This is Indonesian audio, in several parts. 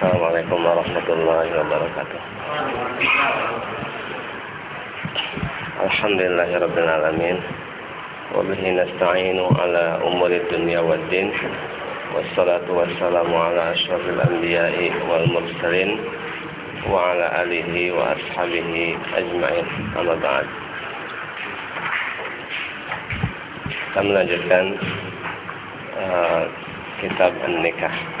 Assalamualaikum warahmatullahi wabarakatuh. Alhamdulillahirabbil alamin. Wa bihi nasta'inu ala umuri dunya waddin. Wassalatu wassalamu ala asyrafil anbiya'i wal mursalin wa ala alihi wa ashabihi ajma'in. Amma ba'd. Kita melanjutkan uh, kitab An-Nikah.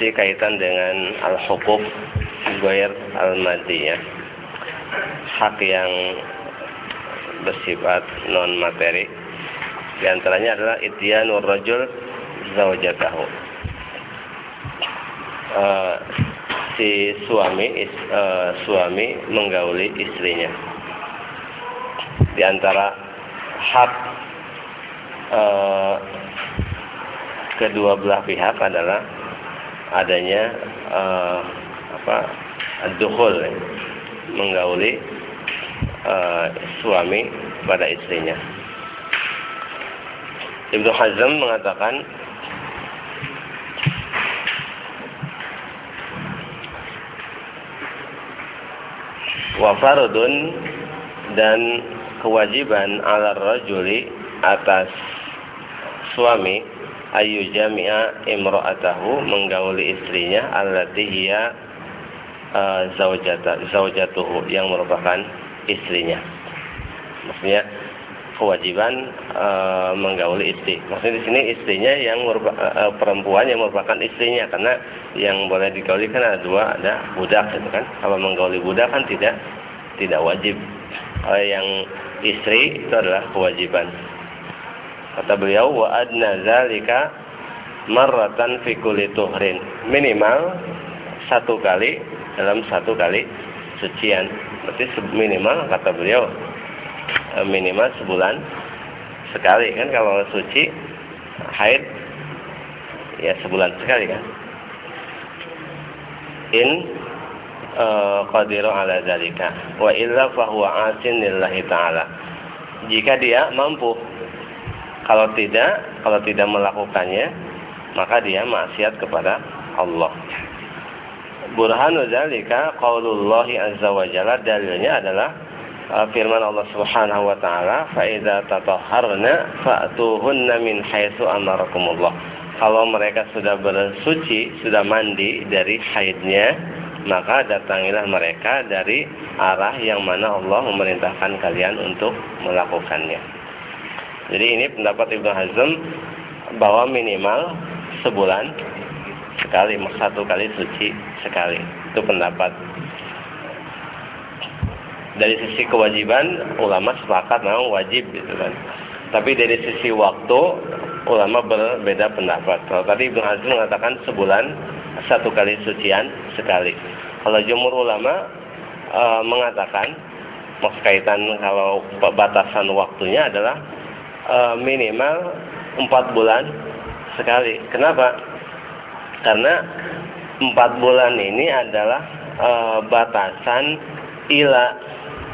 Masih kaitan dengan al-hukuk Goyer al-Madi ya. Hak yang bersifat non materi. Di antaranya adalah ityanur rajul zawjatahu. Uh, si suami is, uh, suami menggauli istrinya. Di antara hak uh, kedua belah pihak adalah adanya uh, apa dukhul ya, menggauli uh, suami pada istrinya. Ibnu Hazm mengatakan wa fardun dan kewajiban ala rajuli atas suami ayu jami'a imra'atahu menggauli istrinya allati hiya zaujata zaujatuhu yang merupakan istrinya. Maksudnya kewajiban uh, menggauli istri. Maksudnya di sini istrinya yang uh, perempuan yang merupakan istrinya karena yang boleh digauli kan ada dua, ada budak gitu kan. Kalau menggauli budak kan tidak tidak wajib. Kalau yang istri itu adalah kewajiban. Kata beliau wa adna zalika marratan fi kulli tuhrin. Minimal satu kali dalam satu kali sucian. Berarti minimal kata beliau minimal sebulan sekali kan kalau suci haid ya sebulan sekali kan. In qadiru ala zalika wa illa fahuwa asin lillahi ta'ala. Jika dia mampu kalau tidak, kalau tidak melakukannya, maka dia maksiat kepada Allah. Burhanu dzalika qaulullahi azza wa jalla dalilnya adalah uh, firman Allah Subhanahu wa taala, "Fa idza tatahharna fa'tuhunna min haitsu amarakumullah." Kalau mereka sudah bersuci, sudah mandi dari haidnya, maka datangilah mereka dari arah yang mana Allah memerintahkan kalian untuk melakukannya. Jadi ini pendapat Ibnu Hazm bahwa minimal sebulan sekali, satu kali suci sekali. Itu pendapat. Dari sisi kewajiban, ulama sepakat memang wajib gitu kan. Tapi dari sisi waktu, ulama berbeda pendapat. Kalau tadi Ibnu Hazm mengatakan sebulan satu kali sucian sekali. Kalau jumhur ulama e, mengatakan maksud kaitan kalau batasan waktunya adalah e, minimal empat bulan sekali. Kenapa? Karena empat bulan ini adalah e, batasan ila.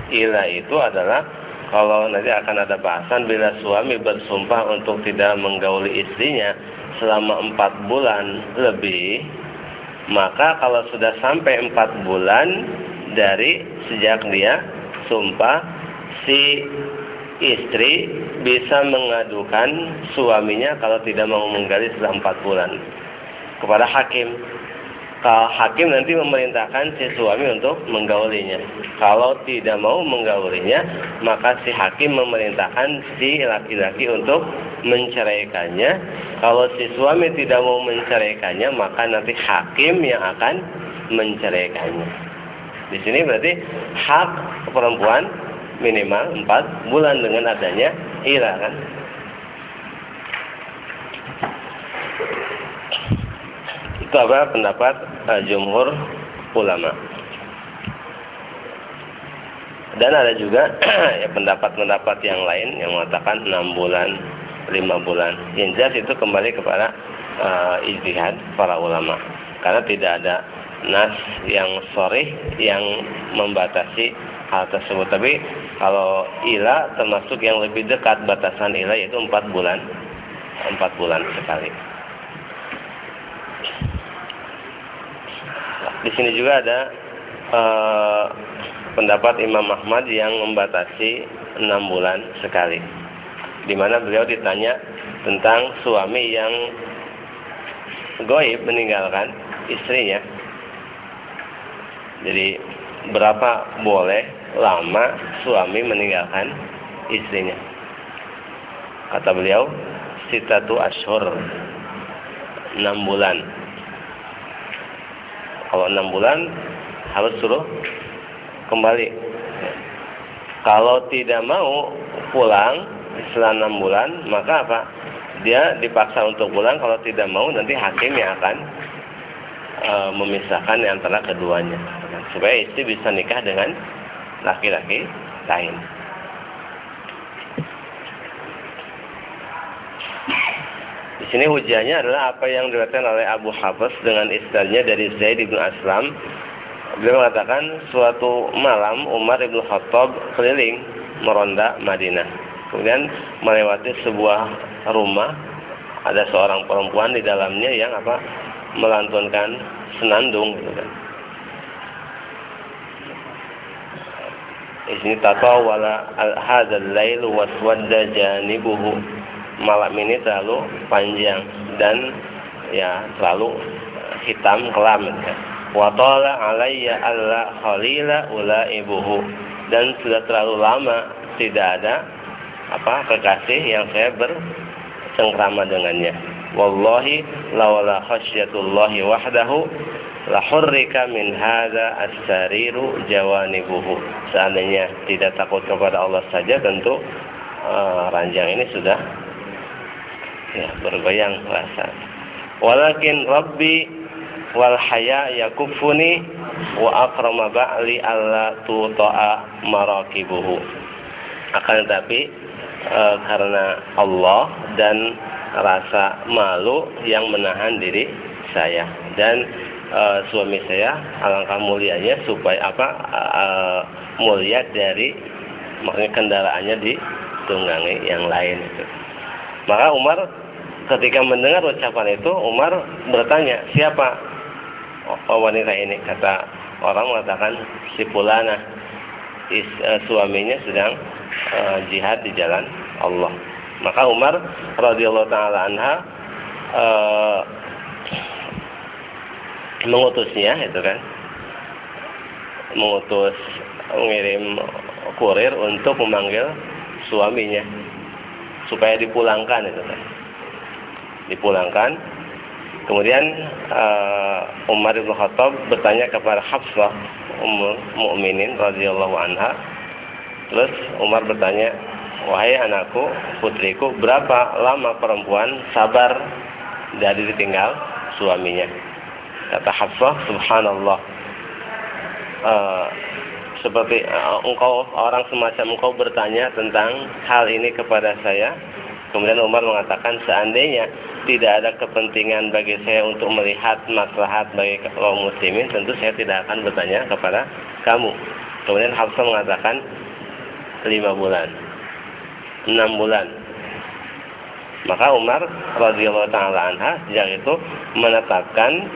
Ila itu adalah kalau nanti akan ada bahasan bila suami bersumpah untuk tidak menggauli istrinya selama empat bulan lebih, maka kalau sudah sampai empat bulan dari sejak dia sumpah si istri bisa mengadukan suaminya kalau tidak mau menggali setelah empat bulan kepada hakim. Kalau hakim nanti memerintahkan si suami untuk menggaulinya. Kalau tidak mau menggaulinya, maka si hakim memerintahkan si laki-laki untuk menceraikannya. Kalau si suami tidak mau menceraikannya, maka nanti hakim yang akan menceraikannya. Di sini berarti hak perempuan minimal 4 bulan dengan adanya ira kan. Itu apa pendapat uh, jumhur ulama. Dan ada juga ya pendapat-pendapat yang lain yang mengatakan 6 bulan, 5 bulan. Yang jelas itu kembali kepada uh, ijtihad para ulama. Karena tidak ada nas yang sorry yang membatasi hal tersebut. Tapi kalau ila termasuk yang lebih dekat batasan ila yaitu empat bulan, empat bulan sekali. Di sini juga ada uh, pendapat Imam Ahmad yang membatasi enam bulan sekali. Di mana beliau ditanya tentang suami yang goib meninggalkan istrinya. Jadi berapa boleh lama suami meninggalkan istrinya? Kata beliau, sitatu ashur, enam bulan. Kalau enam bulan harus suruh kembali. Kalau tidak mau pulang setelah enam bulan, maka apa? Dia dipaksa untuk pulang. Kalau tidak mau, nanti hakim yang akan e, memisahkan antara keduanya, supaya istri bisa nikah dengan laki-laki lain. Di sini hujannya adalah apa yang diriwayatkan oleh Abu Hafiz dengan istilahnya dari Zaid bin Aslam Beliau mengatakan suatu malam Umar ibn Khattab keliling meronda Madinah. Kemudian melewati sebuah rumah ada seorang perempuan di dalamnya yang apa melantunkan senandung gitu kan. Ini tatawala hadzal lail waswadda janibuhu. Malam ini terlalu panjang dan ya terlalu hitam kelam. Kan wa tala alayya alla khalila ibuhu dan sudah terlalu lama tidak ada apa kekasih yang saya bercengkrama dengannya. Wallahi lawala khasyatullahi wahdahu la hurrika min hadza as-sariru jawanibuhu. Seandainya tidak takut kepada Allah saja tentu uh, ranjang ini sudah ya bergoyang rasa. Walakin rabbi wal haya yakufuni wa akrama ba'li alla tuta'a marakibuhu. Akan tetapi e, karena Allah dan rasa malu yang menahan diri saya. Dan e, suami saya alangkah mulianya supaya apa e, mulia dari makanya kendaraannya ditunggangi yang lain itu. Maka Umar ketika mendengar ucapan itu Umar bertanya siapa wanita ini? Kata orang mengatakan si pulana is, uh, suaminya sedang uh, jihad di jalan Allah. Maka Umar radhiyallahu taala anha uh, mengutusnya itu kan mengutus mengirim kurir untuk memanggil suaminya supaya dipulangkan itu kan dipulangkan Kemudian uh, Umar bin Khattab bertanya kepada Hafsah Ummul Mukminin radhiyallahu anha. Terus Umar bertanya, "Wahai anakku, putriku, berapa lama perempuan sabar dari ditinggal suaminya?" Kata Hafsah, "Subhanallah." Uh, seperti uh, engkau orang semacam engkau bertanya tentang hal ini kepada saya. Kemudian Umar mengatakan seandainya tidak ada kepentingan bagi saya untuk melihat maslahat bagi kaum muslimin, tentu saya tidak akan bertanya kepada kamu. Kemudian Hafsah mengatakan lima bulan, enam bulan. Maka Umar radhiyallahu taala anha sejak itu menetapkan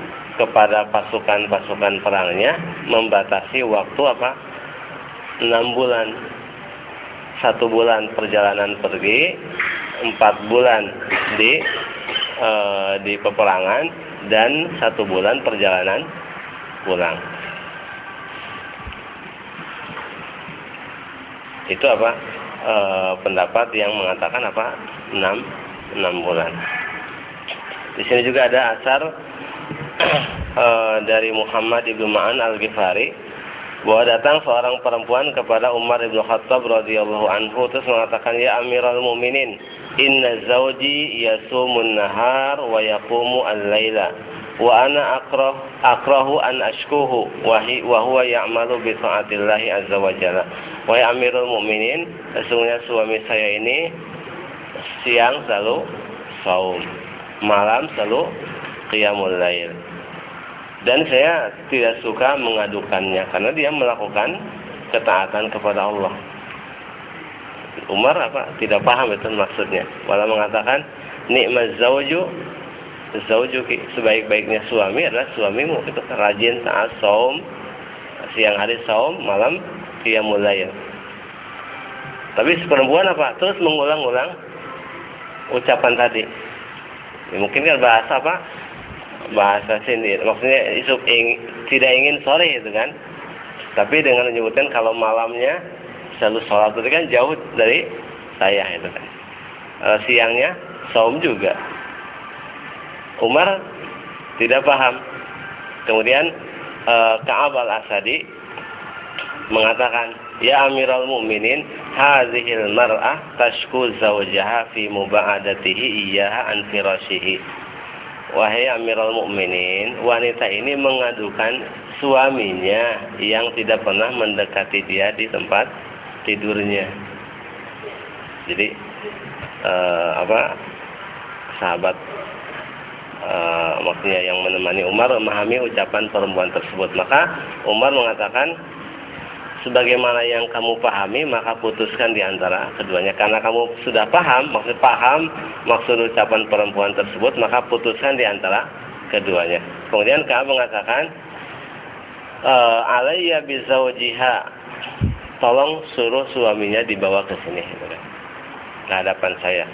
kepada pasukan-pasukan perangnya membatasi waktu apa? Enam bulan. Satu bulan perjalanan pergi, empat bulan di e, di peperangan dan satu bulan perjalanan pulang. Itu apa? E, pendapat yang mengatakan apa? enam enam bulan. Di sini juga ada asar e, dari Muhammad ibnu Ma'an al Ghifari bahwa datang seorang perempuan kepada Umar ibnu Khattab radhiyallahu anhu terus mengatakan ya Amirul Mukminin inna zawji yasumun nahar wa yaqumu al-laila wa ana akrah akrahu an ashkuhu wa hi wa huwa ya'malu bi ta'atillahi azza wa jalla. Wa ya amirul mu'minin sesungguhnya suami saya ini siang selalu saum malam selalu qiyamul lail dan saya tidak suka mengadukannya karena dia melakukan ketaatan kepada Allah. Umar apa? Tidak paham itu maksudnya. Malah mengatakan nikmat zauju zaujuki sebaik-baiknya suami adalah suamimu itu rajin taat saum siang hari saum malam dia mulai tapi perempuan apa terus mengulang-ulang ucapan tadi ya, mungkin kan bahasa apa bahasa sini maksudnya ing, tidak ingin sore itu kan tapi dengan menyebutkan kalau malamnya selalu sholat itu kan jauh dari saya itu kan e, siangnya saum juga Umar tidak paham. Kemudian e, Ka'ab al-Asadi mengatakan, Ya Amirul Mukminin, hadhil mar'ah tashku zawjaha fi muba'adatihi iyyaha an firashihi. Wahai Amirul Mukminin, wanita ini mengadukan suaminya yang tidak pernah mendekati dia di tempat tidurnya. Jadi uh, apa sahabat uh, maksudnya yang menemani Umar memahami ucapan perempuan tersebut. Maka Umar mengatakan sebagaimana yang kamu pahami maka putuskan di antara keduanya. Karena kamu sudah paham maksud paham maksud ucapan perempuan tersebut maka putuskan di antara keduanya. Kemudian kamu mengatakan e, alayya bizaujiha tolong suruh suaminya dibawa ke sini. Ke hadapan saya.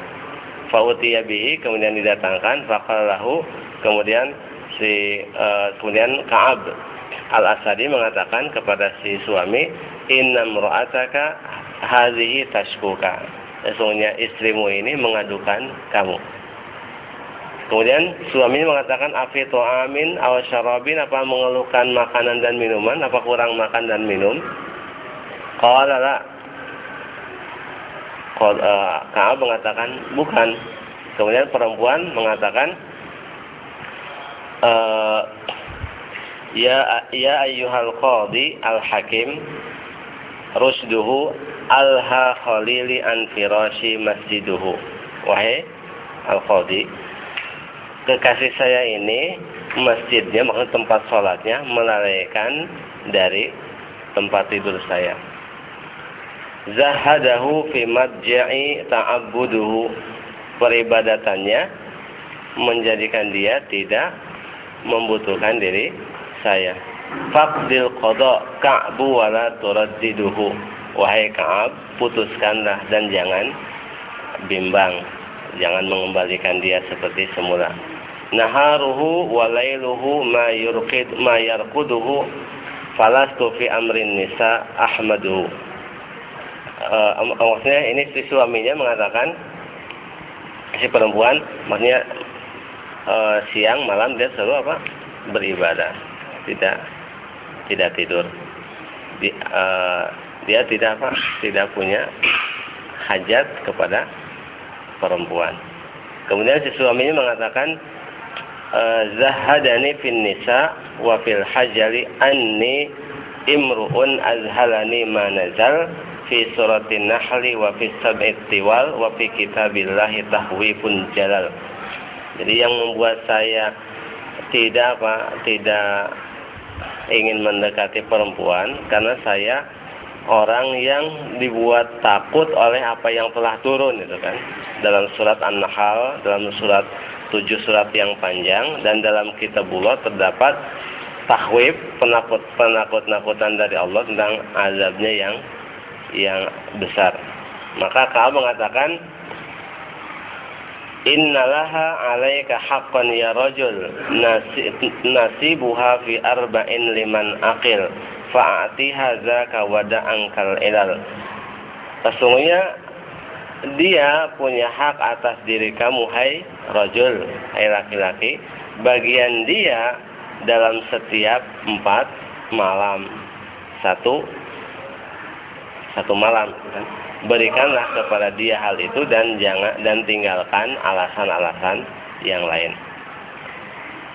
Fa'utiya bihi kemudian didatangkan. Faqalahu kemudian si uh, kemudian Ka'ab Al-Asadi mengatakan kepada si suami inna mra'ataka hadhihi tashkuka sesungguhnya istrimu ini mengadukan kamu Kemudian suaminya mengatakan afitu amin aw syarabin apa mengeluhkan makanan dan minuman apa kurang makan dan minum? Qala la uh, Kaab mengatakan bukan. Kemudian perempuan mengatakan uh, ya ya ayyuhal qadi al hakim rusduhu alha khalili an firashi masjiduhu. Wahai al qadi kekasih saya ini masjidnya maksud tempat sholatnya melalaikan dari tempat tidur saya zahadahu fi madja'i ta'abbuduhu peribadatannya menjadikan dia tidak membutuhkan diri saya. Faqdil qada ka'bu wala turaddiduhu. Wahai Ka'ab putuskanlah dan jangan bimbang. Jangan mengembalikan dia seperti semula. Naharuhu walailuhu ma yurqid ma yarquduhu. Falastu fi amrin nisa ahmaduhu uh, maksudnya ini si suaminya mengatakan si perempuan maksudnya uh, siang malam dia selalu apa? Beribadah tidak tidak tidur Di, uh, dia tidak apa tidak punya hajat kepada perempuan kemudian si suaminya mengatakan zahadani fin nisa wa fil hajali anni imru'un azhalani ma nazal fi suratin nahli wa fi sab'it tiwal wa fi kitabillahi tahwifun jalal. Jadi yang membuat saya tidak apa tidak ingin mendekati perempuan karena saya orang yang dibuat takut oleh apa yang telah turun itu kan dalam surat An-Nahl dalam surat tujuh surat yang panjang dan dalam kitabullah terdapat tahwif penakut penakut nakutan dari Allah tentang azabnya yang yang besar. Maka Ka'ab mengatakan Innalaha alaika haqqan ya rajul nasibuha fi arba'in liman aqil fa'ati hadzaka wada'an kal ilal. Sesungguhnya dia punya hak atas diri kamu hai rajul, hai laki-laki. Bagian dia dalam setiap empat malam. Satu satu malam kan? Berikanlah kepada dia hal itu dan jangan dan tinggalkan alasan-alasan yang lain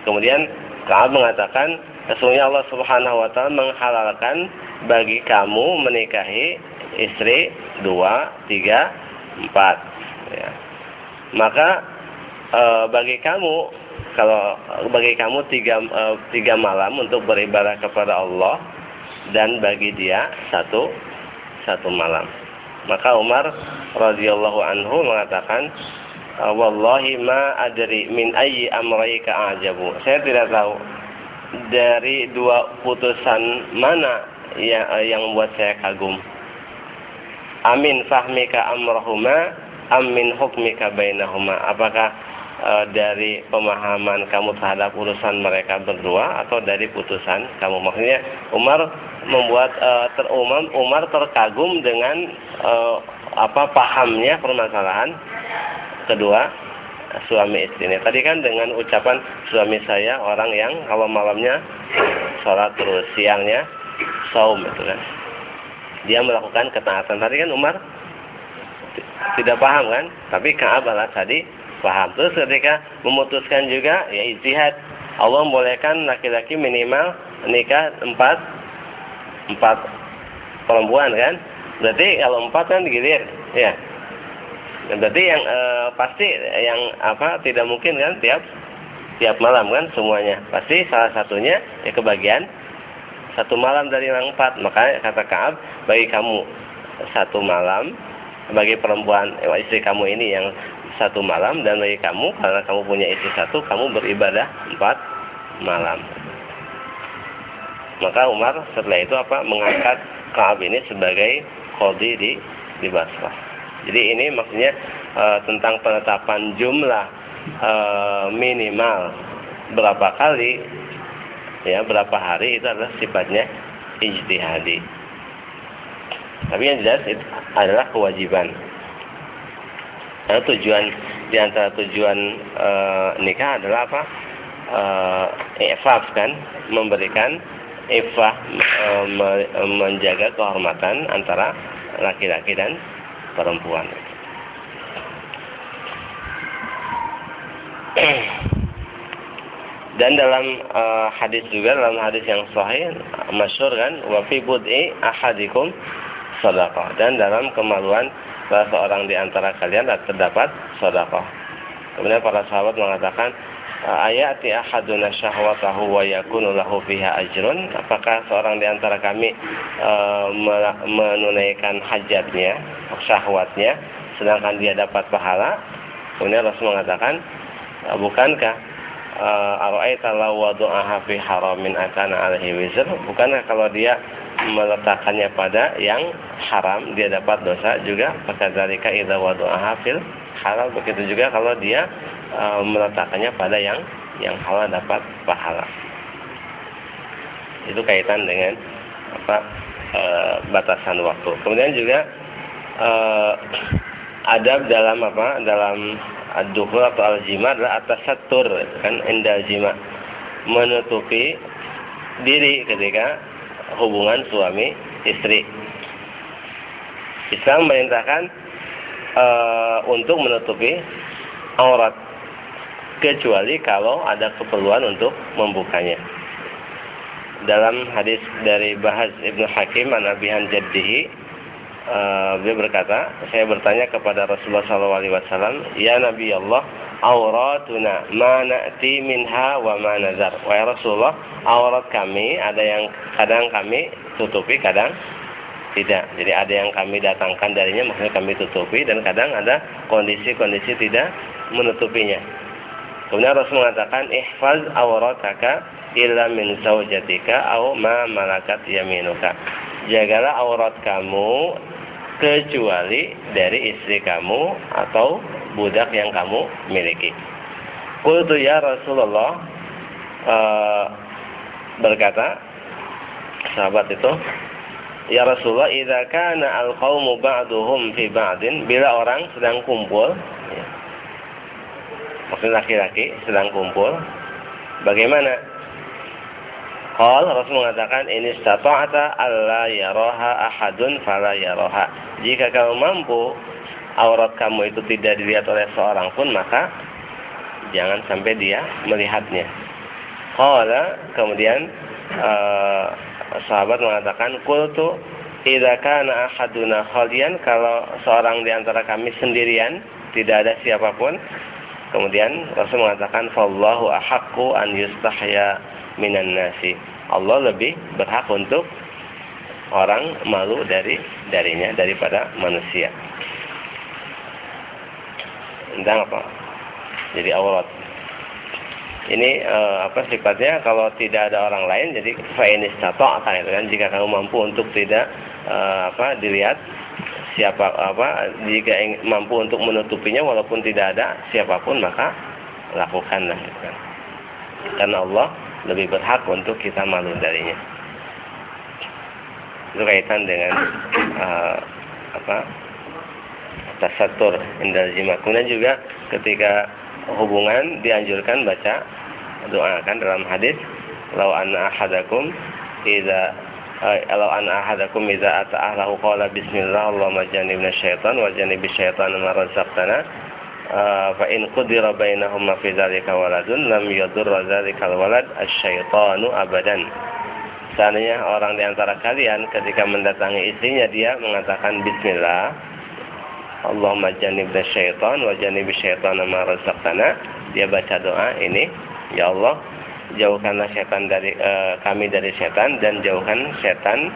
kemudian Kaab mengatakan sesungguhnya Allah Subhanahu wa taala menghalalkan bagi kamu menikahi istri dua tiga empat ya. maka e, bagi kamu kalau bagi kamu tiga e, tiga malam untuk beribadah kepada Allah dan bagi dia satu satu malam. Maka Umar radhiyallahu anhu mengatakan, "Wallahi ma adri min ayyi amrayka ajabu." Saya tidak tahu dari dua putusan mana yang, yang membuat saya kagum. Amin fahmika amrahuma amin hukmika bainahuma. Apakah e, dari pemahaman kamu terhadap urusan mereka berdua atau dari putusan kamu? Maksudnya Umar membuat e, ter, Umar, terkagum dengan e, apa pahamnya permasalahan kedua suami istri ini. Tadi kan dengan ucapan suami saya orang yang kalau malamnya sholat terus siangnya saum itu kan dia melakukan ketaatan. Tadi kan Umar tidak paham kan? Tapi Ka'ab al tadi paham. Terus ketika memutuskan juga ya ijtihad. Allah membolehkan laki-laki minimal nikah empat empat perempuan kan? Berarti kalau empat kan digilir, ya. Berarti yang e, pasti yang apa tidak mungkin kan tiap tiap malam kan semuanya. Pasti salah satunya ya kebagian satu malam dari yang empat maka kata Kaab bagi kamu satu malam bagi perempuan eh, istri kamu ini yang satu malam dan bagi kamu karena kamu punya istri satu kamu beribadah empat malam maka Umar setelah itu apa mengangkat Kaab ini sebagai kodi di di Basrah jadi ini maksudnya e, tentang penetapan jumlah e, minimal berapa kali ya berapa hari itu adalah sifatnya ijtihadi. Tapi yang jelas itu adalah kewajiban. Karena tujuan di antara tujuan e, nikah adalah apa? E, ifaf kan, memberikan ifah e, me, menjaga kehormatan antara laki-laki dan perempuan. Dan dalam uh, hadis juga dalam hadis yang sahih masyhur kan wa bud'i ahadikum sedekah dan dalam kemaluan salah seorang di antara kalian terdapat sedekah. Kemudian para sahabat mengatakan ayati ahaduna syahwatahu wa yakunu fiha ajrun apakah seorang di antara kami uh, menunaikan hajatnya syahwatnya sedangkan dia dapat pahala kemudian Rasul mengatakan bukankah Eh, Ara'aita law wada'aha fi haramin akana alaihi wizr? Bukankah kalau dia meletakkannya pada yang haram dia dapat dosa juga? Fakadzalika idza wada'aha fil halal begitu juga kalau dia e, meletakkannya pada yang yang halal dapat pahala. Itu kaitan dengan apa e, batasan waktu. Kemudian juga e, adab dalam apa? Dalam ad-dukhul atau al-jima adalah atas satur kan endal jima menutupi diri ketika hubungan suami istri. Islam merintahkan uh, untuk menutupi aurat kecuali kalau ada keperluan untuk membukanya. Dalam hadis dari Bahaz Ibnu Hakim an Abihan Jaddihi beliau berkata, saya bertanya kepada Rasulullah SAW, Ya Nabi Allah, auratuna ma na'ti minha wa ma nazar. Wahai Rasulullah, aurat kami ada yang kadang kami tutupi, kadang tidak. Jadi ada yang kami datangkan darinya, maksudnya kami tutupi, dan kadang ada kondisi-kondisi tidak menutupinya. Kemudian Rasul mengatakan, ihfaz aurataka illa min zawjatika au ma malakat yaminuka. Jagalah aurat kamu kecuali dari istri kamu atau budak yang kamu miliki. Qultu ya Rasulullah uh, berkata sahabat itu Ya Rasulullah idza kana al-qaumu ba'duhum fi ba'din bila orang sedang kumpul ya, maksudnya laki-laki sedang kumpul bagaimana Qal Rasul mengatakan ini stata'ata alla yaraha ahadun fala yaraha. Jika kamu mampu aurat kamu itu tidak dilihat oleh seorang pun maka jangan sampai dia melihatnya. Qala kemudian uh, sahabat mengatakan qultu idza kana ahaduna khalian kalau seorang di antara kami sendirian tidak ada siapa pun kemudian Rasul mengatakan fallahu ahaqqu an yustahya minan nasi Allah lebih berhak untuk orang malu dari darinya daripada manusia. Tentang apa? Jadi aurat. Ini uh, apa sifatnya kalau tidak ada orang lain jadi fainis akan itu kan jika kamu mampu untuk tidak uh, apa dilihat siapa apa jika mampu untuk menutupinya walaupun tidak ada siapa pun maka lakukanlah gitu kan. Karena Allah lebih berhak untuk kita malu darinya. Itu kaitan dengan uh, apa tasatur indal jima. Kemudian juga ketika hubungan dianjurkan baca doa kan dalam hadis lau anna ahadakum idza kalau an ahadakum idza ata ahlahu qala bismillah Allahumma jannibna syaitan wa jannibi syaitan ma razaqtana fa in qudira bainahuma fi dzalika waladun lam yadurra dzalika walad asyaitanu abadan Seandainya orang di antara kalian ketika mendatangi istrinya dia mengatakan bismillah Allahumma jannibna syaitan wa jannibi syaitan ma razaqtana dia baca doa ini ya Allah jauhkanlah setan dari uh, kami dari setan dan jauhkan setan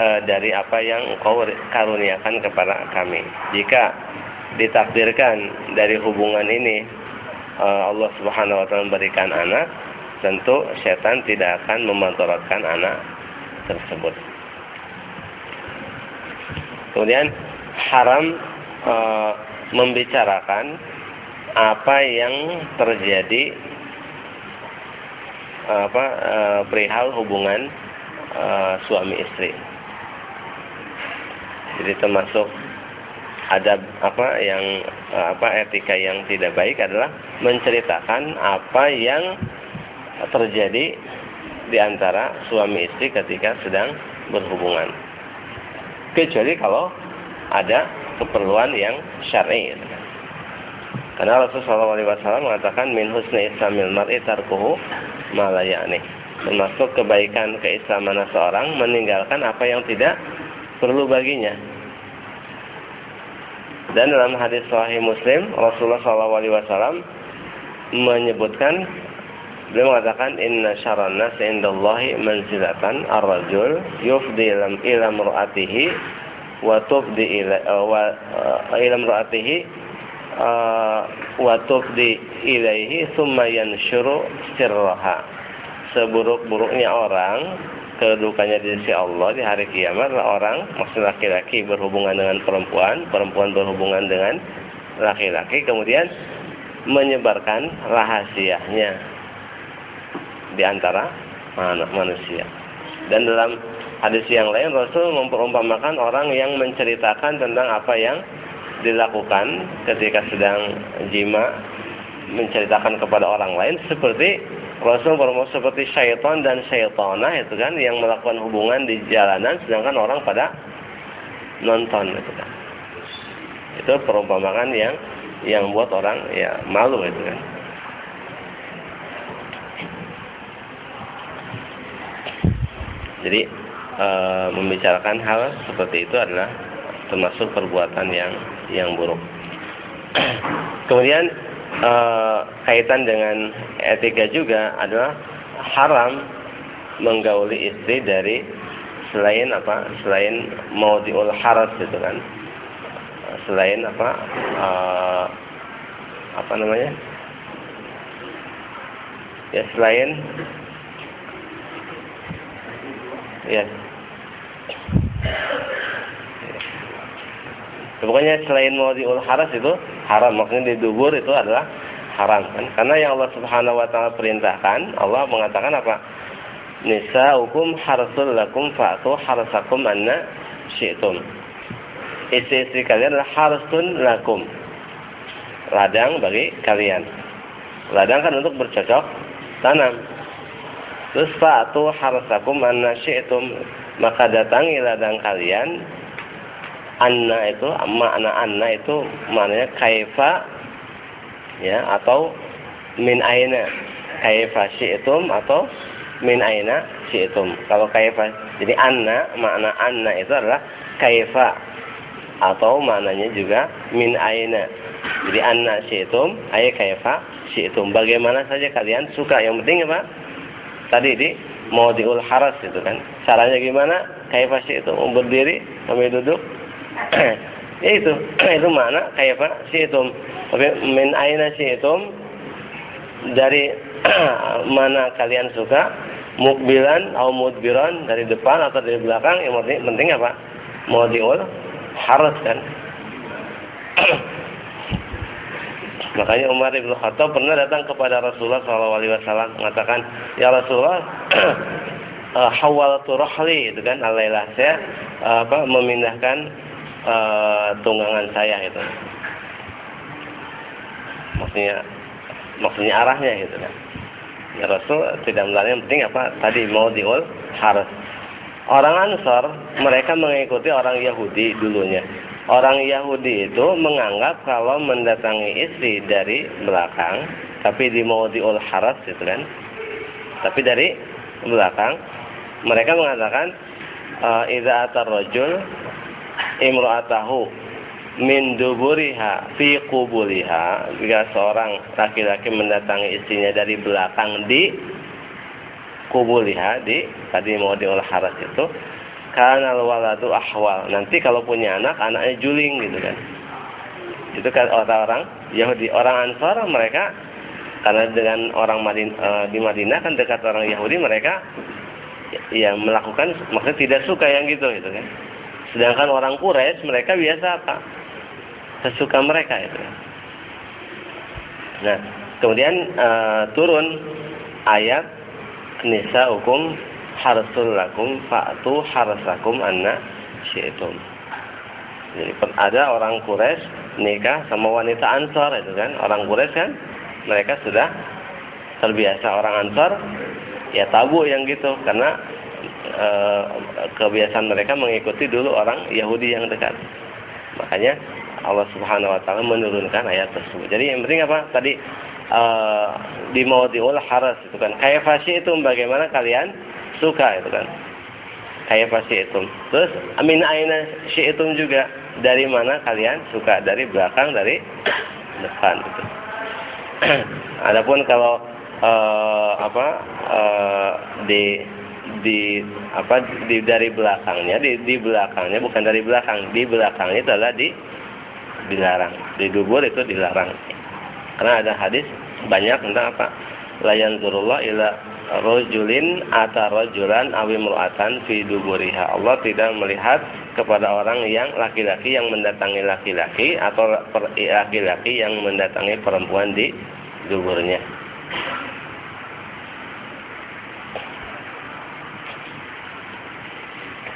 uh, dari apa yang engkau karuniakan kepada kami. Jika ditakdirkan dari hubungan ini uh, Allah Subhanahu wa taala memberikan anak, tentu setan tidak akan memanfaatkan anak tersebut. Kemudian haram uh, membicarakan apa yang terjadi apa uh, perihal hubungan uh, suami istri. Jadi termasuk ada apa yang apa etika yang tidak baik adalah menceritakan apa yang terjadi di antara suami istri ketika sedang berhubungan. Kecuali kalau ada keperluan yang syar'i. Karena Rasulullah SAW mengatakan min husni islamil mar'i tarkuhu malayani. Termasuk kebaikan keislaman seorang meninggalkan apa yang tidak perlu baginya. Dan dalam hadis Sahih Muslim, Rasulullah SAW menyebutkan beliau mengatakan inna syarran nas indallahi manzilatan ar-rajul yufdi ila ila mar'atihi wa tubdi ila wa ila mar'atihi wa tufdi ilaihi summa yanshuru sirraha. Seburuk-buruknya orang kedudukannya di sisi Allah di hari kiamat orang maksud laki-laki berhubungan dengan perempuan perempuan berhubungan dengan laki-laki kemudian menyebarkan rahasianya di antara manusia dan dalam hadis yang lain Rasul memperumpamakan orang yang menceritakan tentang apa yang dilakukan ketika sedang jima menceritakan kepada orang lain seperti Rasul bermaksud seperti syaitan dan syaitanah itu kan yang melakukan hubungan di jalanan sedangkan orang pada nonton itu kan. Itu perumpamaan yang yang buat orang ya malu itu kan. Jadi e, membicarakan hal seperti itu adalah termasuk perbuatan yang yang buruk. Kemudian e, kaitan dengan etika juga adalah haram menggauli istri dari selain apa? Selain mau diul haras gitu kan. Selain apa? E, apa namanya? Ya selain ya Pokoknya selain mau diul haras itu haram. Maksudnya di dubur itu adalah haram kan. Karena yang Allah Subhanahu wa taala perintahkan, Allah mengatakan apa? Nisa hukum harsul lakum fa'tu harasakum anna syi'tum. Istri-istri kalian adalah harsun lakum. Ladang bagi kalian. Ladang kan untuk bercocok tanam. Terus fa'tu harasakum anna syi'tum. Maka datangi ladang kalian anna itu makna anna itu maknanya kaifa ya atau min aina kaifa syi'tum atau min aina syi'tum kalau kaifa jadi anna makna anna itu adalah kaifa atau maknanya juga min aina jadi anna syi'tum ay kaifa syi'tum bagaimana saja kalian suka yang penting apa tadi di diul haras itu kan. Caranya gimana? Itu mau berdiri sambil duduk. Ya itu, itu mana? Kayak sih itu. Tapi min aina itu? Dari mana kalian suka? Mukbilan atau mudbiran dari depan atau dari belakang? Yang penting, penting apa? Mau harus kan? Makanya Umar bin Khattab pernah datang kepada Rasulullah SAW mengatakan ya Rasulullah uh, hawal turahli itu kan alailah saya apa memindahkan uh, tunggangan saya itu maksudnya maksudnya arahnya gitu kan. Ya Rasul tidak melarang yang penting apa? Tadi mau diul harus orang Ansor mereka mengikuti orang Yahudi dulunya. Orang Yahudi itu menganggap kalau mendatangi istri dari belakang tapi di mau diul harus gitu kan tapi dari belakang mereka mengatakan idza atar rajul imra'atahu min duburiha fi qubuliha. Jika seorang laki-laki mendatangi istrinya dari belakang di kubuliha di tadi mau diolah haras itu karena waladu ahwal. Nanti kalau punya anak anaknya juling gitu kan. Itu kan orang-orang Yahudi. Orang Ansar mereka karena dengan orang Madin, e, di Madinah kan dekat orang Yahudi mereka ya melakukan maksudnya tidak suka yang gitu gitu kan sedangkan orang Quraisy mereka biasa apa sesuka mereka itu. Nah, kemudian uh, turun ayat Nisa hukum harsul lakum fa'tu harsakum anna syi'tum. Jadi ada orang Quraisy nikah sama wanita Ansar itu kan. Orang Quraisy kan mereka sudah terbiasa orang Ansar ya tabu yang gitu karena e, kebiasaan mereka mengikuti dulu orang Yahudi yang dekat. Makanya Allah Subhanahu wa taala menurunkan ayat tersebut. Jadi yang penting apa? Tadi uh, di maudiul haras itu kan. Kayak fasi itu bagaimana kalian suka itu kan. Kayak fasi itu. Terus amin aina itu juga dari mana kalian suka? Dari belakang, dari depan itu. Adapun kalau uh, apa uh, di di apa di dari belakangnya di di belakangnya bukan dari belakang di belakangnya adalah di dilarang di dubur itu dilarang. Karena ada hadis banyak tentang apa? Layan zurullah ila rojulin atau rojulan awimruatan fi duburiha. Allah tidak melihat kepada orang yang laki-laki yang mendatangi laki-laki atau laki-laki yang mendatangi perempuan di duburnya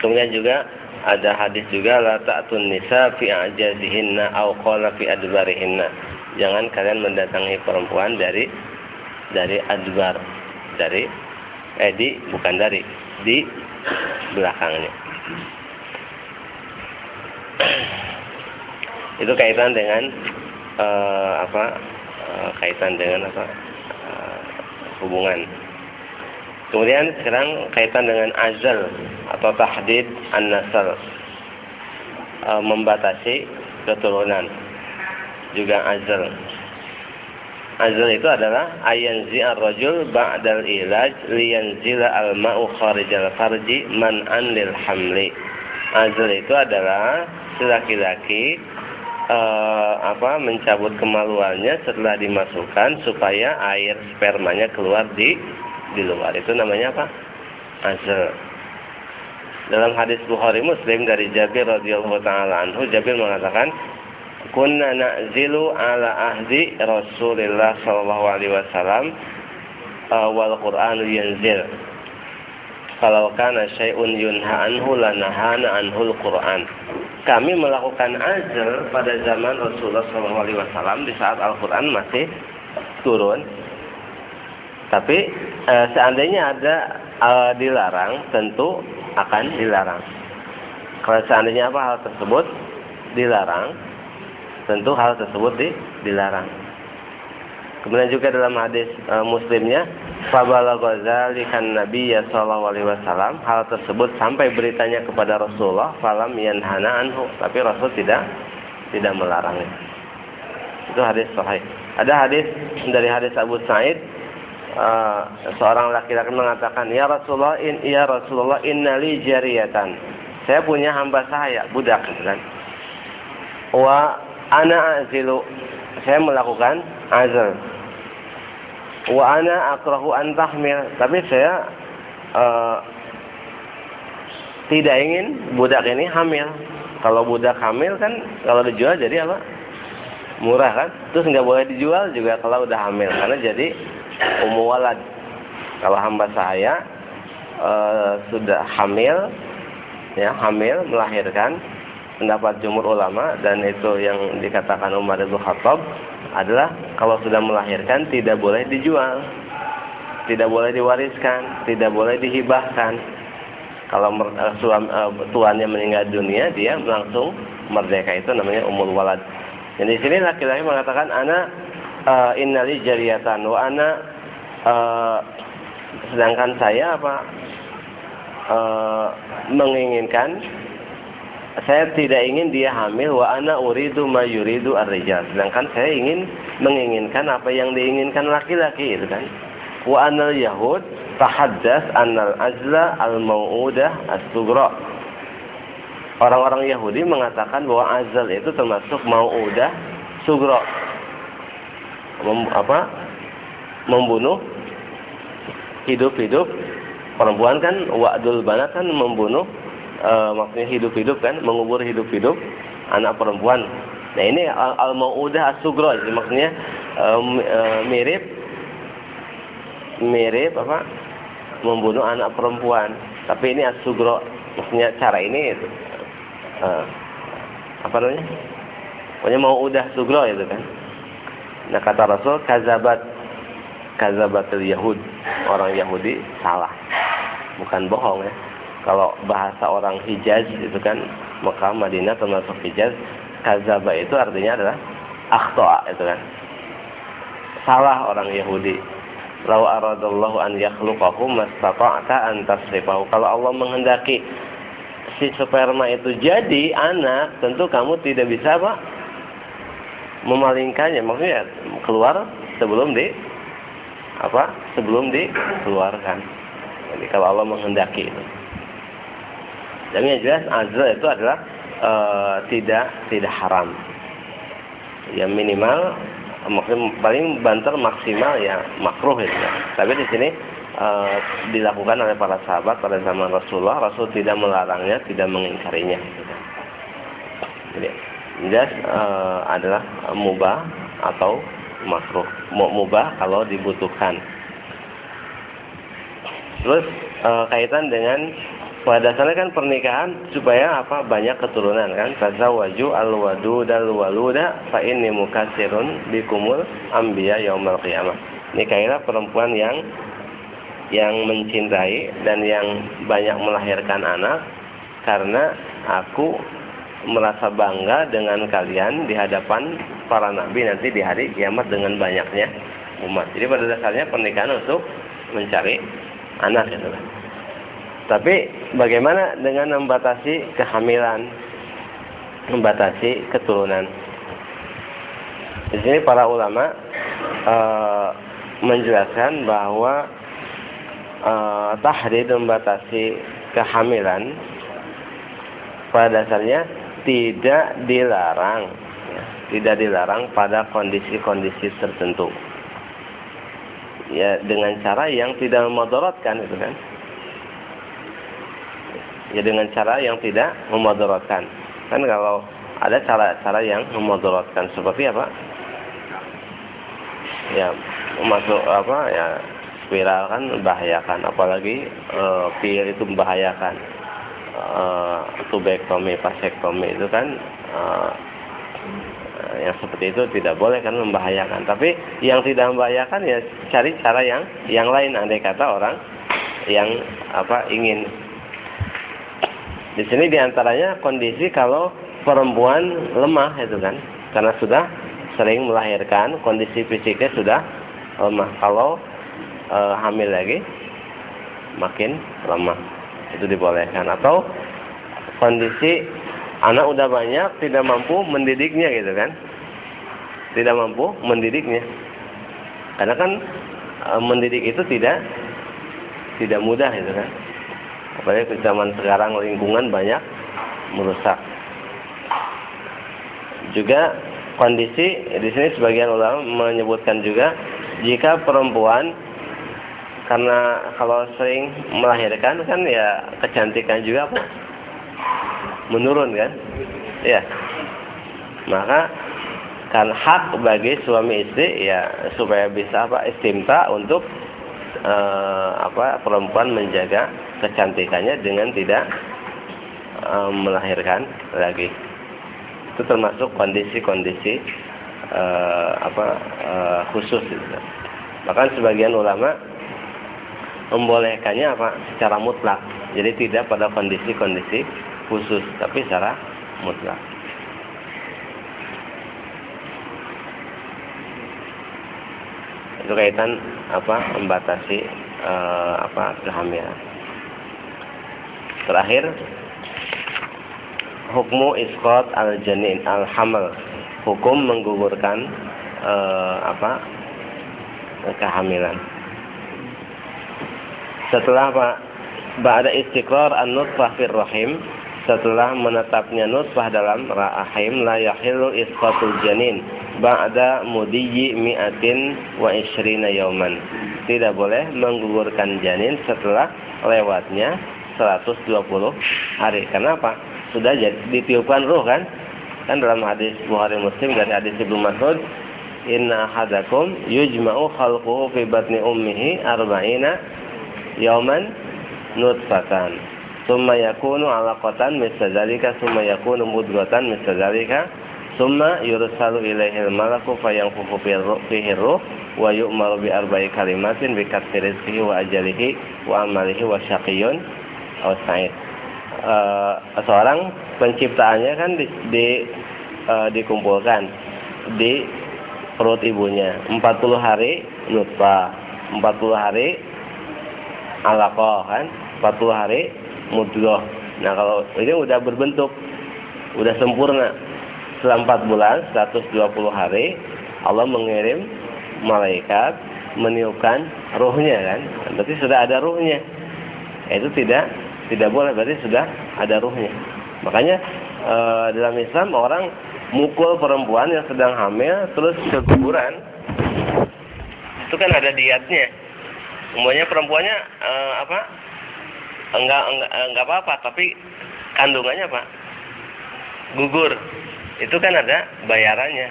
kemudian juga ada hadis juga la ta'tun nisa fi ajazihinna aw qala fi adbarihinna. Jangan kalian mendatangi perempuan dari dari adbar, dari eh bukan dari di belakangnya. Itu kaitan dengan uh, apa? Uh, kaitan dengan apa? Uh, hubungan Kemudian sekarang kaitan dengan azal atau tahdid an-nasal e, membatasi keturunan juga azal. Azal itu adalah ayanzi ar-rajul ba'dal ilaj liyanzila al-ma'u kharijal farji man'an lil hamli. Azal itu adalah laki-laki e, apa mencabut kemaluannya setelah dimasukkan supaya air spermanya keluar di di luar itu namanya apa? Azal. Dalam hadis Bukhari Muslim dari Jabir radhiyallahu taala anhu, Jabir mengatakan, "Kunna na'zilu ala ahdi Rasulillah sallallahu alaihi wasallam uh, wal Qur'anu yanzil." Kalau kana syai'un yunha anhu lanahana anhul Qur'an. Kami melakukan azal pada zaman Rasulullah sallallahu alaihi wasallam di saat Al-Qur'an masih turun tapi e, seandainya ada e, dilarang, tentu akan dilarang. Kalau seandainya apa hal tersebut dilarang, tentu hal tersebut di, dilarang. Kemudian juga dalam hadis e, Muslimnya, kan Nabi sallallahu alaihi wasallam, hal tersebut sampai beritanya kepada Rasulullah, falam yanhana anhu, tapi Rasul tidak tidak melarangnya. Itu hadis sahih. Ada hadis dari hadis Abu Sa'id uh, seorang laki-laki mengatakan, "Ya Rasulullah, in ya Rasulullah, innali jariyatan." Saya punya hamba saya, budak kan. Wa ana azilu. Saya melakukan azal. Wa ana akrahu an tahmil. Tapi saya uh, tidak ingin budak ini hamil. Kalau budak hamil kan kalau dijual jadi apa? Murah kan? Terus nggak boleh dijual juga kalau udah hamil karena jadi umu walad. Kalau hamba saya e, sudah hamil, ya hamil melahirkan pendapat jumhur ulama dan itu yang dikatakan Umar bin Khattab adalah kalau sudah melahirkan tidak boleh dijual, tidak boleh diwariskan, tidak boleh dihibahkan. Kalau uh, suam, uh, tuannya meninggal dunia dia langsung merdeka. Itu namanya umul walad. Dan di sini laki-laki mengatakan ana uh, innali jariyatan wa ana uh, sedangkan saya apa uh, menginginkan saya tidak ingin dia hamil wa ana uridu ma yuridu ar-rijal sedangkan saya ingin menginginkan apa yang diinginkan laki-laki itu kan wa anal yahud tahaddas annal azla al mau'udah as-sugra. Orang-orang Yahudi mengatakan bahwa azal itu termasuk mau'udah sugra. Mem, apa? Membunuh hidup-hidup perempuan kan wa'dul banat kan membunuh e, maksudnya hidup-hidup kan mengubur hidup-hidup anak perempuan. Nah ini al, al as-sugra maksudnya e, e, mirip mirip apa membunuh anak perempuan. Tapi ini asugro, maksudnya cara ini uh, apa namanya? Pokoknya mau udah sugro itu kan. Nah kata Rasul kazabat kazabatul Yahud. Orang Yahudi salah. Bukan bohong ya. Kalau bahasa orang Hijaz itu kan Mekah Madinah termasuk Hijaz kazaba itu artinya adalah akhtoa itu kan. Salah orang Yahudi. Lau aradallahu an yakhluqahu mastata'ta an tasrifahu. Kalau Allah menghendaki si sperma itu jadi anak, tentu kamu tidak bisa apa? Memalingkannya. Maksudnya keluar sebelum di apa? Sebelum dikeluarkan. Jadi kalau Allah menghendaki itu. Dan yang jelas azra itu adalah e, tidak tidak haram. Ya minimal maksudnya paling banter maksimal ya makruh itu ya. Tapi di sini e, dilakukan oleh para sahabat pada zaman Rasulullah, Rasul tidak melarangnya, tidak mengingkarinya. Jadi jelas e, adalah mubah atau makruh. Mubah kalau dibutuhkan. Terus e, kaitan dengan pada dasarnya kan pernikahan supaya apa banyak keturunan kan tazawwaju alwadu dal waluda fa inni mukatsirun bikumul anbiya yaumil qiyamah nikahilah perempuan yang yang mencintai dan yang banyak melahirkan anak karena aku merasa bangga dengan kalian di hadapan para nabi nanti di hari kiamat dengan banyaknya umat. Jadi pada dasarnya pernikahan untuk mencari anak gitu kan. Tapi bagaimana dengan membatasi kehamilan, membatasi keturunan? Di sini para ulama e, menjelaskan bahwa e, tahrid membatasi kehamilan pada dasarnya tidak dilarang, ya, tidak dilarang pada kondisi-kondisi tertentu. Ya dengan cara yang tidak memudaratkan itu kan ya dengan cara yang tidak memudaratkan. Kan kalau ada cara-cara yang memudaratkan seperti apa? Ya, masuk apa ya spiral kan membahayakan apalagi e, pil itu membahayakan. E, tubektomi, pasektomi itu kan e, yang seperti itu tidak boleh kan membahayakan. Tapi yang tidak membahayakan ya cari cara yang yang lain andai kata orang yang apa ingin di sini di antaranya kondisi kalau perempuan lemah itu kan, karena sudah sering melahirkan, kondisi fisiknya sudah lemah. Kalau e, hamil lagi, makin lemah. Itu dibolehkan. Atau kondisi anak udah banyak, tidak mampu mendidiknya gitu kan, tidak mampu mendidiknya. Karena kan e, mendidik itu tidak tidak mudah itu kan. Apalagi zaman sekarang lingkungan banyak merusak. Juga kondisi di sini sebagian ulama menyebutkan juga jika perempuan karena kalau sering melahirkan kan ya kecantikan juga apa? Menurun kan? Ya maka kan hak bagi suami istri ya supaya bisa apa? Istimta untuk uh, apa? Perempuan menjaga kecantikannya dengan tidak uh, melahirkan lagi. Itu termasuk kondisi-kondisi uh, apa? Uh, khusus gitu. bahkan sebagian ulama membolehkannya apa? Secara mutlak. Jadi tidak pada kondisi-kondisi khusus tapi secara mutlak. Itu kaitan apa? Membatasi uh, apa? Kehamilan. Terakhir hukmu isqat al janin al hamal hukum menggugurkan uh, apa? Kehamilan. Setelah apa? Ba'da istiqrar an-nutfah fir rahim setelah menetapnya nutfah dalam rahim la yahillu isqatul janin ba'da mudiyyi mi'atin wa ishrina yauman. Tidak boleh menggugurkan janin setelah lewatnya 120 hari. Kenapa? Sudah jadi ditiupkan ruh kan? Kan dalam hadis Bukhari Muslim dari hadis Ibnu Mas'ud, "Inna hadakum yujma'u khalquhu fi batni ummihi arba'ina yauman nutfatan." summa yakunu alaqatan misal dzalika summa yakunu mudghatan misal dzalika summa yursalu ilaihi al-malaku fayanfuhu fihi ruh wa yu'maru bi arba'i kalimatin bi rizqihi wa ajalihi wa amalihi wa syaqiyyun aw sa'id uh, seorang penciptaannya kan di, di uh, dikumpulkan di perut ibunya. 40 hari nutfah. 40 hari alaqah kan 40 hari mudghah. Nah, kalau ini udah berbentuk, udah sempurna. Setelah 4 bulan, 120 hari, Allah mengirim malaikat meniupkan ruhnya kan. Berarti sudah ada ruhnya. Itu tidak tidak boleh berarti sudah ada ruhnya. Makanya e, dalam Islam orang mukul perempuan yang sedang hamil terus ke kuburan itu kan ada diatnya. Semuanya perempuannya e, apa? enggak enggak enggak apa-apa tapi kandungannya apa gugur. Itu kan ada bayarannya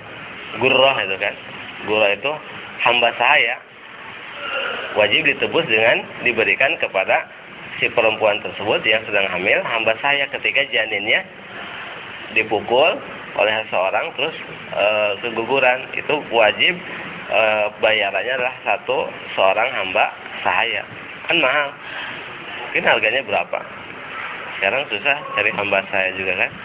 gurroh itu kan. Gurroh itu hamba saya. Wajib ditebus dengan diberikan kepada si perempuan tersebut yang sedang hamil. Hamba saya ketika janinnya dipukul oleh seseorang terus e, keguguran. Itu wajib e, bayarannya adalah satu seorang hamba sahaya. Kan mahal. Mungkin harganya berapa? Sekarang susah cari hamba saya juga kan?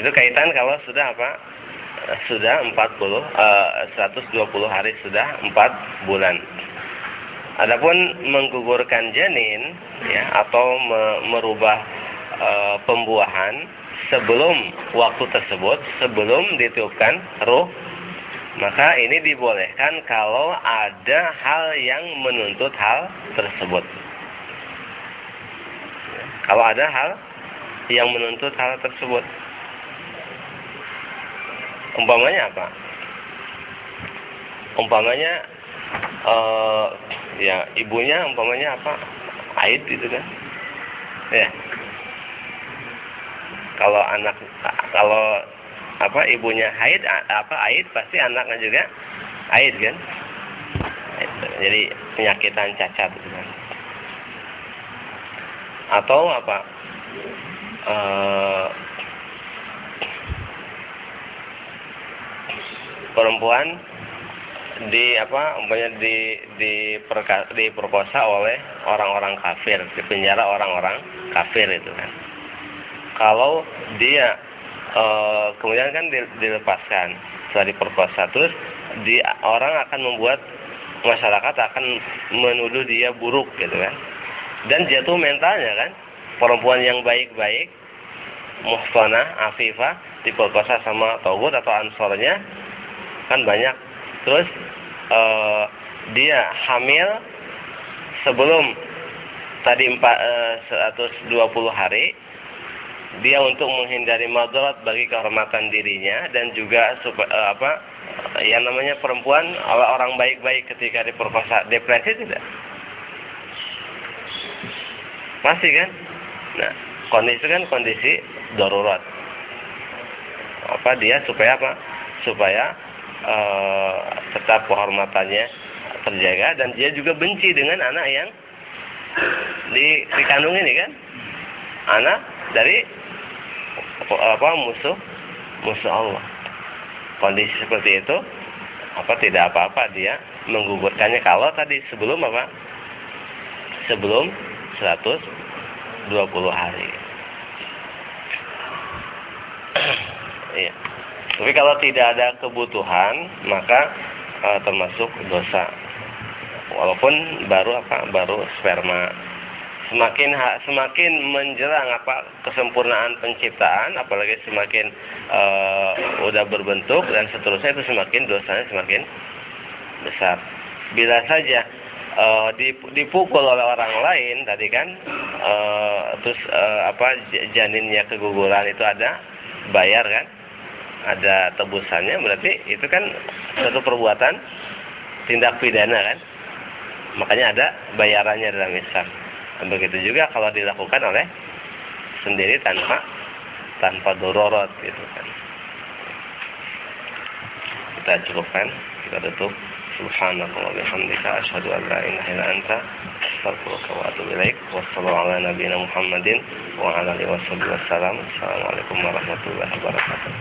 Itu kaitan kalau sudah apa? Sudah 40 uh, 120 hari sudah 4 bulan. Adapun menggugurkan janin ya atau me merubah uh, pembuahan sebelum waktu tersebut sebelum ditiupkan ruh maka ini dibolehkan kalau ada hal yang menuntut hal tersebut. Kalau ada hal yang menuntut hal tersebut. Umpamanya apa? Umpamanya uh, ya ibunya umpamanya apa? Aid gitu kan. Ya. Kalau anak kalau apa ibunya haid apa haid pasti anaknya juga haid kan? Jadi penyakitan cacat. Gitu kan atau apa? E, perempuan di apa umpamanya di di perka, diperkosa oleh orang-orang kafir di penjara orang-orang kafir itu kan kalau dia e, kemudian kan dilepaskan setelah diperkosa terus di orang akan membuat masyarakat akan menuduh dia buruk gitu kan dan jatuh mentalnya kan perempuan yang baik-baik muhsanah, afifah, diperkosa sama togut atau ansornya kan banyak. Terus uh, dia hamil sebelum tadi empat uh, 120 hari dia untuk menghindari madarat bagi kehormatan dirinya dan juga uh, apa yang namanya perempuan orang baik-baik ketika diperkosa depresi tidak? Pasti kan? Nah kondisi kan kondisi darurat. Apa dia supaya apa? Supaya uh, tetap kehormatannya terjaga dan dia juga benci dengan anak yang di dikandung ini kan? Anak dari apa musuh? Musuh Allah. Kondisi seperti itu apa tidak apa-apa dia menggugurkannya kalau tadi sebelum apa? Sebelum 120 hari. Iya. Tapi kalau tidak ada kebutuhan maka uh, termasuk dosa. Walaupun baru apa? Baru sperma semakin semakin menjelang apa kesempurnaan penciptaan apalagi semakin uh, udah berbentuk dan seterusnya itu semakin dosanya semakin besar. Bila saja uh, dipukul oleh orang lain tadi kan uh, terus uh, apa janinnya keguguran itu ada bayar kan ada tebusannya berarti itu kan satu perbuatan tindak pidana kan. Makanya ada bayarannya dalam Islam begitu juga kalau dilakukan oleh sendiri tanpa tanpa dororot gitu kan. Kita cukupkan, kita tutup. Subhanallah wa bihamdika asyhadu an la ilaha illa anta astaghfiruka wa atubu ilaik. Wassallallahu ala nabiyyina Muhammadin wa ala alihi wasallam. Assalamualaikum warahmatullahi wabarakatuh.